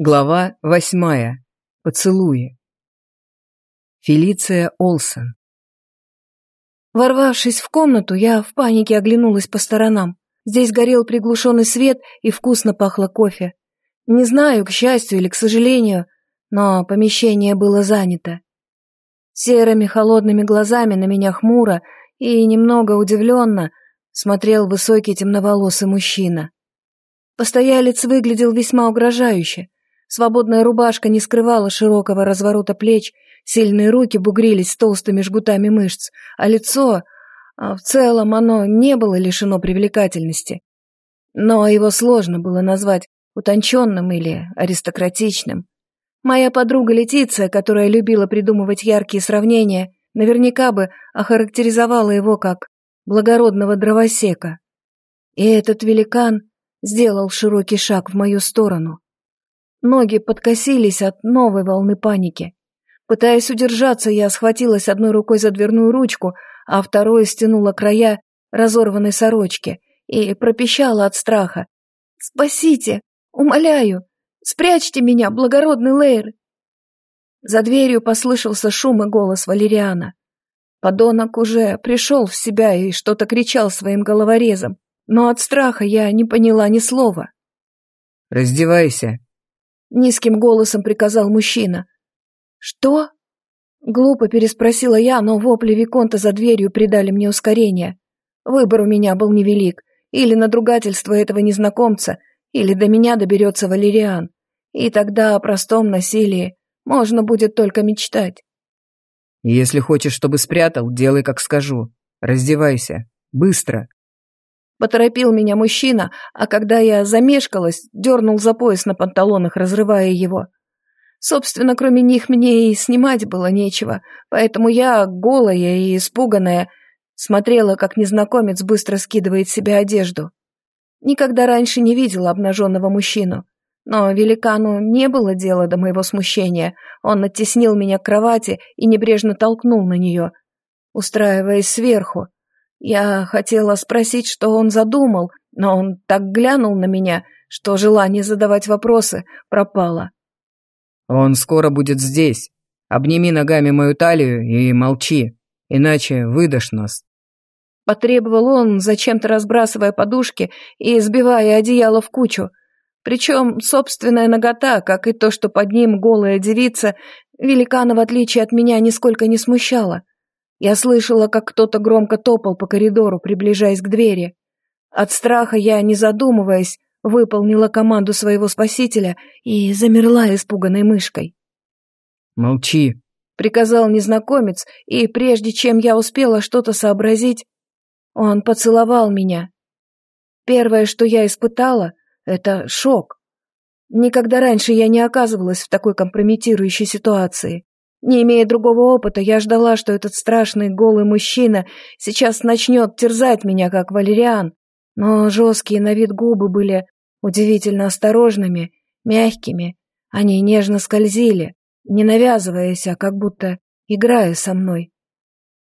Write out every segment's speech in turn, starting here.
Глава восьмая. Поцелуи. Фелиция Олсен. Ворвавшись в комнату, я в панике оглянулась по сторонам. Здесь горел приглушенный свет и вкусно пахло кофе. Не знаю, к счастью или к сожалению, но помещение было занято. Серыми холодными глазами на меня хмуро и немного удивленно смотрел высокий темноволосый мужчина. Постоялец выглядел весьма угрожающе. Свободная рубашка не скрывала широкого разворота плеч, сильные руки бугрились толстыми жгутами мышц, а лицо... А в целом оно не было лишено привлекательности. Но его сложно было назвать утонченным или аристократичным. Моя подруга Летиция, которая любила придумывать яркие сравнения, наверняка бы охарактеризовала его как благородного дровосека. И этот великан сделал широкий шаг в мою сторону. Ноги подкосились от новой волны паники. Пытаясь удержаться, я схватилась одной рукой за дверную ручку, а второй стянула края разорванной сорочки и пропищала от страха. «Спасите! Умоляю! Спрячьте меня, благородный Лейр!» За дверью послышался шум и голос Валериана. Подонок уже пришел в себя и что-то кричал своим головорезом, но от страха я не поняла ни слова. «Раздевайся», Низким голосом приказал мужчина. «Что?» Глупо переспросила я, но вопли Виконта за дверью придали мне ускорение. Выбор у меня был невелик. Или надругательство этого незнакомца, или до меня доберется Валериан. И тогда о простом насилии можно будет только мечтать. «Если хочешь, чтобы спрятал, делай, как скажу. Раздевайся. Быстро!» Поторопил меня мужчина, а когда я замешкалась, дернул за пояс на панталонах, разрывая его. Собственно, кроме них мне и снимать было нечего, поэтому я, голая и испуганная, смотрела, как незнакомец быстро скидывает себе одежду. Никогда раньше не видела обнаженного мужчину. Но великану не было дела до моего смущения. Он оттеснил меня к кровати и небрежно толкнул на нее, устраиваясь сверху, я хотела спросить, что он задумал, но он так глянул на меня, что желание задавать вопросы пропало. «Он скоро будет здесь. Обними ногами мою талию и молчи, иначе выдашь нас». Потребовал он, зачем-то разбрасывая подушки и сбивая одеяло в кучу. Причем собственная нагота, как и то, что под ним голая девица, великана, в отличие от меня, нисколько не смущала. Я слышала, как кто-то громко топал по коридору, приближаясь к двери. От страха я, не задумываясь, выполнила команду своего спасителя и замерла испуганной мышкой. «Молчи», — приказал незнакомец, и прежде чем я успела что-то сообразить, он поцеловал меня. Первое, что я испытала, — это шок. Никогда раньше я не оказывалась в такой компрометирующей ситуации. Не имея другого опыта, я ждала, что этот страшный голый мужчина сейчас начнет терзать меня, как валериан. Но жесткие на вид губы были удивительно осторожными, мягкими. Они нежно скользили, не навязываясь, а как будто играя со мной.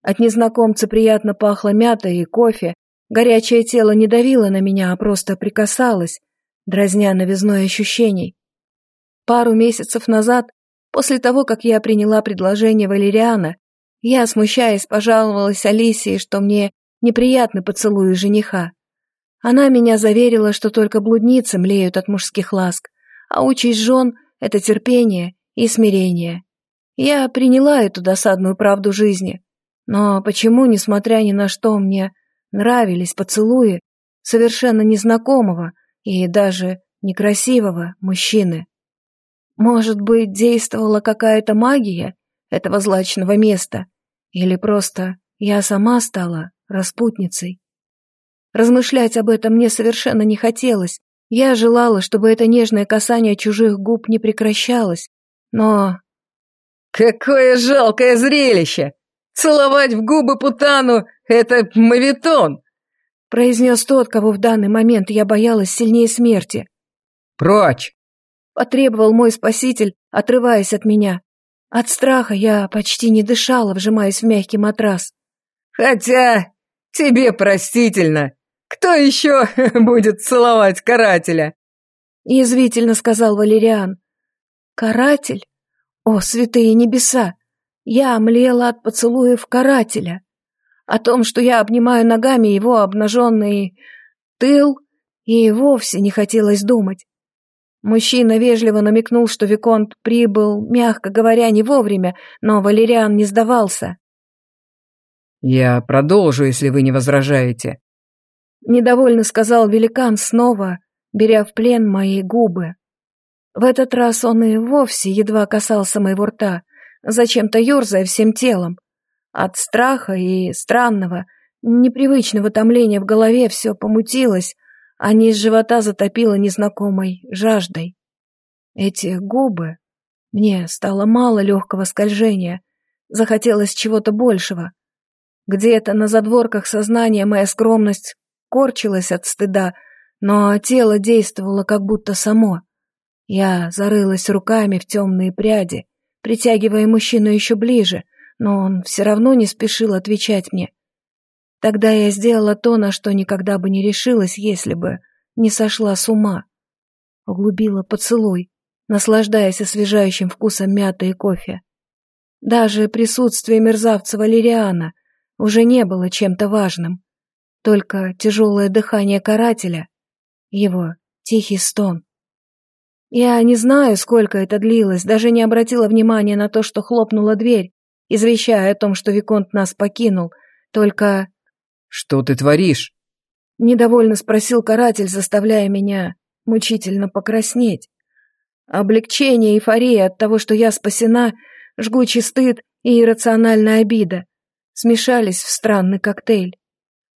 От незнакомца приятно пахло мятой и кофе. Горячее тело не давило на меня, а просто прикасалось, дразня новизной ощущений. Пару месяцев назад После того, как я приняла предложение Валериана, я, смущаясь, пожаловалась Алисии, что мне неприятны поцелуи жениха. Она меня заверила, что только блудницы млеют от мужских ласк, а участь жен — это терпение и смирение. Я приняла эту досадную правду жизни. Но почему, несмотря ни на что, мне нравились поцелуи совершенно незнакомого и даже некрасивого мужчины? Может быть, действовала какая-то магия этого злачного места? Или просто я сама стала распутницей? Размышлять об этом мне совершенно не хотелось. Я желала, чтобы это нежное касание чужих губ не прекращалось. Но... «Какое жалкое зрелище! Целовать в губы Путану — это мавитон!» произнес тот, кого в данный момент я боялась сильнее смерти. «Прочь! Потребовал мой спаситель, отрываясь от меня. От страха я почти не дышала, вжимаясь в мягкий матрас. «Хотя тебе простительно. Кто еще будет целовать карателя?» Язвительно сказал Валериан. Каратель? О, святые небеса! Я млела от поцелуев карателя. О том, что я обнимаю ногами его обнаженный тыл, и вовсе не хотелось думать. Мужчина вежливо намекнул, что Виконт прибыл, мягко говоря, не вовремя, но Валериан не сдавался. «Я продолжу, если вы не возражаете», — недовольно сказал великан снова, беря в плен мои губы. В этот раз он и вовсе едва касался моего рта, зачем-то ерзая всем телом. От страха и странного, непривычного томления в голове все помутилось, а низ живота затопило незнакомой жаждой. Эти губы... Мне стало мало легкого скольжения, захотелось чего-то большего. Где-то на задворках сознания моя скромность корчилась от стыда, но тело действовало как будто само. Я зарылась руками в темные пряди, притягивая мужчину еще ближе, но он все равно не спешил отвечать мне. Тогда я сделала то, на что никогда бы не решилась, если бы не сошла с ума. Углубила поцелуй, наслаждаясь освежающим вкусом мяты и кофе. Даже присутствие мерзавца Валериана уже не было чем-то важным. Только тяжелое дыхание карателя, его тихий стон. Я не знаю, сколько это длилось, даже не обратила внимания на то, что хлопнула дверь, извещая о том, что Виконт нас покинул, только... «Что ты творишь?» Недовольно спросил каратель, заставляя меня мучительно покраснеть. Облегчение, эйфория от того, что я спасена, жгучий стыд и иррациональная обида смешались в странный коктейль.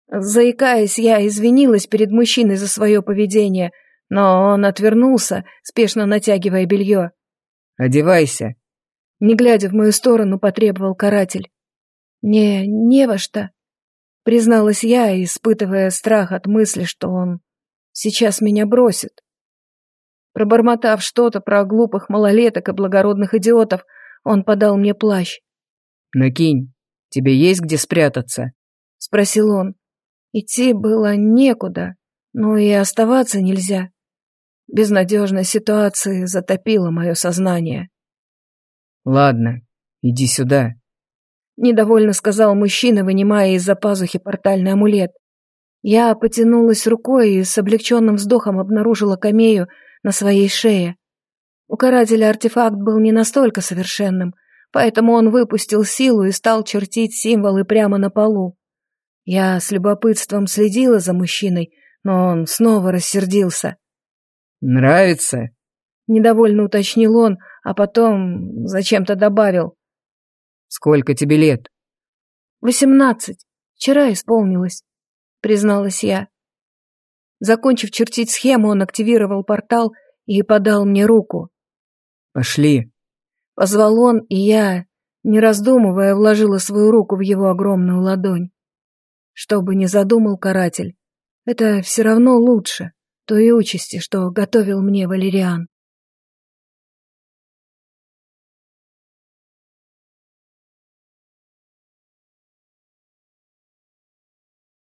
Заикаясь, я извинилась перед мужчиной за свое поведение — но он отвернулся, спешно натягивая белье. «Одевайся!» Не глядя в мою сторону, потребовал каратель. «Не, не во что», — призналась я, испытывая страх от мысли, что он сейчас меня бросит. Пробормотав что-то про глупых малолеток и благородных идиотов, он подал мне плащ. «Накинь, тебе есть где спрятаться?» — спросил он. Идти было некуда, но и оставаться нельзя. Безнадежность ситуации затопила мое сознание. «Ладно, иди сюда», — недовольно сказал мужчина, вынимая из-за пазухи портальный амулет. Я потянулась рукой и с облегченным вздохом обнаружила камею на своей шее. У карателя артефакт был не настолько совершенным, поэтому он выпустил силу и стал чертить символы прямо на полу. Я с любопытством следила за мужчиной, но он снова рассердился. «Нравится?» — недовольно уточнил он, а потом зачем-то добавил. «Сколько тебе лет?» «Восемнадцать. Вчера исполнилось», — призналась я. Закончив чертить схему, он активировал портал и подал мне руку. «Пошли», — позвал он, и я, не раздумывая, вложила свою руку в его огромную ладонь. Что бы ни задумал каратель, это все равно лучше той участи, что готовил мне Валериан.